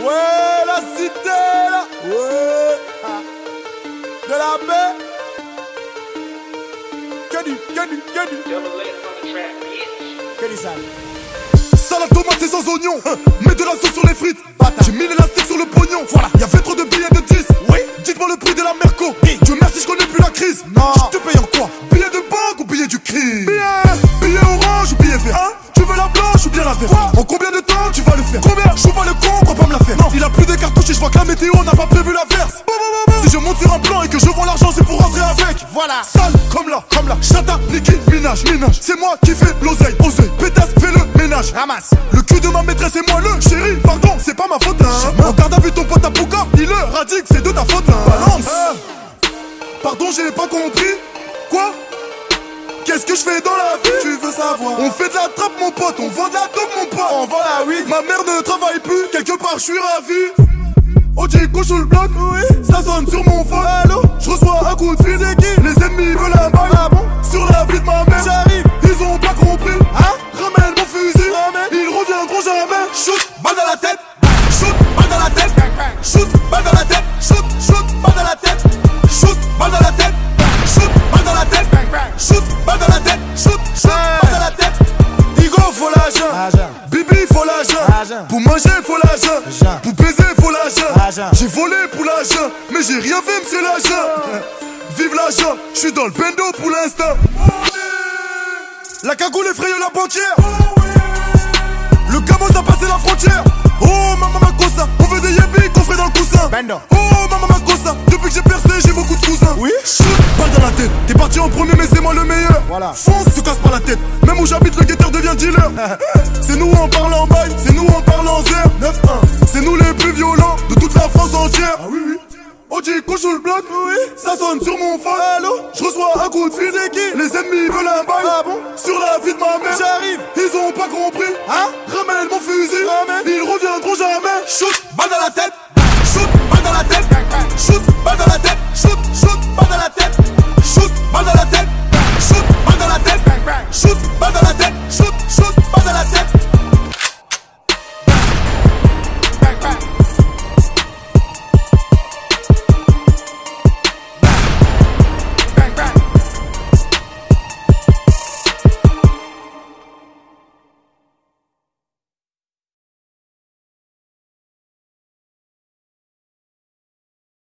Ouais, la cité, là. Ouais. De la paix. Que du, que du, que du. Que du sale. Salade tomate, c'est sans oignon. Hein. Mets de la sauce sur les frites. J'ai mis l'élastique sur le pognon. Voilà, y'avait trop de billets de 10. Oui, dites-moi le prix de la Merco. Oui. Dieu merci, je connais plus la crise. Non. Je te paye en quoi? Billet de banque ou billet du crime? Billet, billet orange ou billet vert? Hein? La En combien de temps tu vas le faire? Combien? Je joue pas le con, crois pas me la faire. Non. Il a plus de cartouches et je vois que la météo n'a pas prévu l'averse. Si je monte sur un plan et que je vends l'argent c'est pour rentrer avec. Voilà. Sale comme là, comme là. Chata, Niki, minage, minage C'est moi qui fais l'oseille, oseille. Pétasse, fais le ménage. Ramasse. le cul de ma maîtresse et moi le chéri, pardon, c'est pas ma faute hein. En garde à vue ton pote à Pouka, il le radique, c'est de ta faute hein. Balance. Pardon, j'ai pas compris. Quoi? Qu'est-ce que je fais dans la vie? Tu veux savoir? On fait de la trappe mon pote, on vend de la dope la mère ne travaille plus, quelque part je suis ravi. OJ sous le bloc, oui. Ça sonne sur mon phone, allô? Je reçois un coup de fil, qui Les ennemis veulent un bail, ah bon? Sur la vie de ma mère, j'arrive. Ils ont pas compris, hein? Ramène mon fusil, Ils reviendront jamais. Shoot, balle dans la tête. Shoot, balle dans la tête. Shoot, balle dans la tête. Shoot, shoot, balle dans la tête. Shoot, balle dans la tête. Shoot, balle dans la tête. Shoot, balle dans la tête. Shoot, shoot, balle dans la tête. Igo, faut l'argent Pour manger, faut l'argent. Argent. Pour baiser, faut l'argent. Argent. J'ai volé pour l'argent Mais j'ai rien fait, c'est l'argent. Vive l'argent, je suis dans le bendo pour l'instant. La cagoule effraye la banquière. Le camos a passé la frontière. Oh maman cosa, on veut des yébis qu'on ferait dans le coussin. Bendo. Oh maman cosa, depuis que j'ai percé j'ai beaucoup de cousins. Oui. Balle dans la tête. T'es parti en premier mais c'est moi le meilleur. Voilà. Fonce, te casse pas la tête. Même où j'habite le guetteur devient dealer. C'est nous en parlant sous le bloc, oui. Ça sonne sur mon phone, allô? Je reçois un coup de fil, qui? Les ennemis veulent un bail, ah bon? Sur la vie de ma mère, j'arrive. Ils ont pas compris, hein? Ramène mon fusil, Ramène. Ils reviendront jamais. Shoot,